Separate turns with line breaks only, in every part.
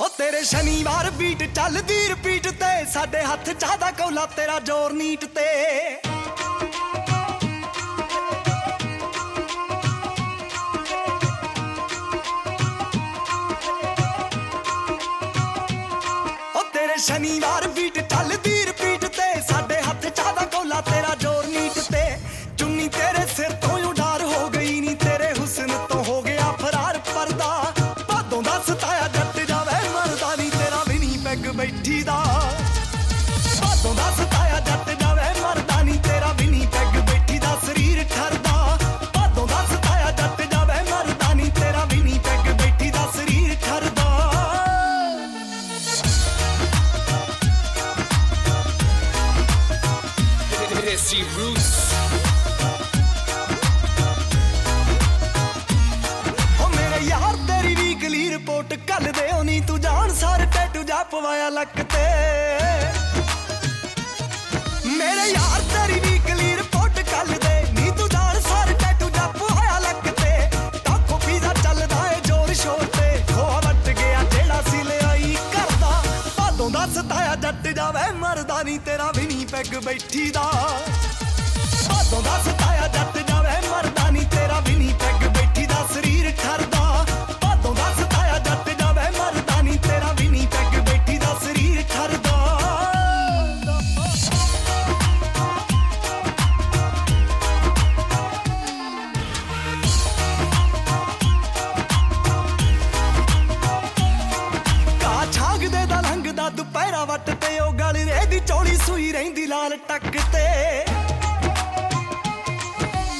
ਉਹ ਤੇਰੇ ਸ਼ਨੀਵਾਰ ਬੀਟ ਚੱਲਦੀ ਰਿਪੀਟ ਤੇ, ਸਾਡੇ ਹੱਥ ਚਾਹਦਾ ਕੌਲਾ ਤੇਰਾ ਜ਼ੋਰ ਨੀਟ ਤੇ। ਉਹ ਤੇਰੇ ਸ਼ਨੀਵਾਰ ਬੀਟ ਚੱਲਦੀ
Desi Roots.
ਮੇਰੇ ਯਾਰ, ਤੇਰੀ ਵੀਕਲੀ ਰਿਪੋਰਟ ਕੱਲ ਦੇ ਓ ਨੀ, ਤੂੰ ਜਾਣ ਸਾਰ ਟੈਟੂ ਜਾ ਪਵਾਇਆ ਲੱਕ ਤੇ ਭਾਦੋਂ ਦਾ ਸਤਾਇਆ ਜੱਟ ਜਾਵੇ, ਮਰਦਾ ਨੀ ਤੇਰਾ, ਵੀ ਨਹੀਂ ਪੈਗ ਬੈਠੀ ਦਾ ਭਾਦੋਂ ਸਤਾਇਆ ਤੇ ਉਹ ਗਲ ਦੀ ਚੌੜੀ ਸੂਈ ਰਹਿੰਦੀ ਲਾਲ ਟੱਕ ਤੇ।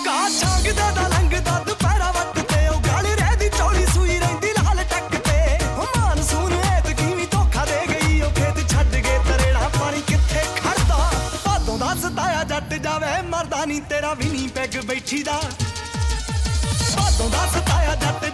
ਕਾ ਛਾਗਦੇ ਦਾ ਲੰਘਦਾ ਦੁਪਹਿਰਾ ਵੱਟ ਤੇ, ਉਹ ਗਲ ਦੀ ਚੌੜੀ ਸੂਈ ਰਹਿੰਦੀ ਲਾਲ ਟੱਕ ਤੇ। ਉਹ ਮਾਨਸੂਨ ਐਤ ਕਿਵੇਂ ਧੋਖਾ ਦੇ ਗਈ, ਉਹ ਖੇਤ ਛੱਡ ਗਏ ਤਰੇੜਾ ਪਾਣੀ ਕਿੱਥੇ ਖੜਦਾ? ਭਾਦੋਂ ਦਾ ਸਤਾਇਆ ਜੱਟ ਜਾਵੇ, ਮਰਦਾ ਨਹੀਂ ਤੇਰਾ ਵੀ ਨਹੀਂ ਪੈਗ ਬੈਠੀ ਦਾ ਭਾਦੋਂ ਦਾ ਸਤਾਇਆ ਜੱਟ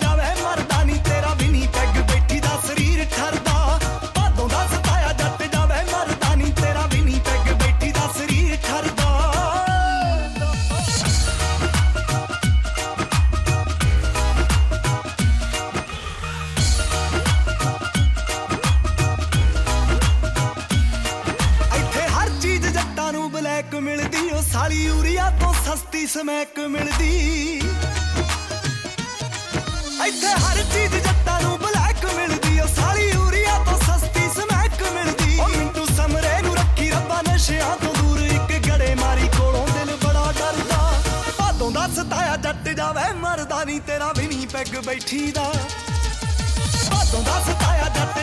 ਯੂਰੀਆ ਸਮੈਕ ਮਿਲਦੀ। ਇੱਥੇ ਹਰ ਚੀਜ਼ ਜੱਟਾਂ ਨੂੰ ਬਲੈਕ ਮਿਲਦੀ, ਉਹ ਸਾਲੀ ਯੂਰੀਆ ਤੋਂ ਸਸਤੀ ਸਮੈਕ ਮਿਲਦੀ। ਉਹ ਮਿੰਟੂ ਸਮਰੇ ਨੂੰ ਰੱਖੀ ਰੱਬਾ ਨਸ਼ਿਆਂ ਤੋਂ ਦੂਰ, ਇੱਕ ਗੜੇ ਮਾਰੀ ਕੋਲੋਂ ਦਿਲ ਬੜਾ ਡਰਦਾ। ਭਾਦੋਂ ਦਾ ਸਤਾਇਆ ਜੱਟ ਜਾਵੇ, ਮਰਦਾ ਨਹੀਂ ਤੇਰਾ ਵੀ ਨਹੀਂ ਪੈਗ ਬੈਠੀ ਦਾ ਭਾਦੋਂ ਦਾ ਸਤਾਇਆ ਜੱਟ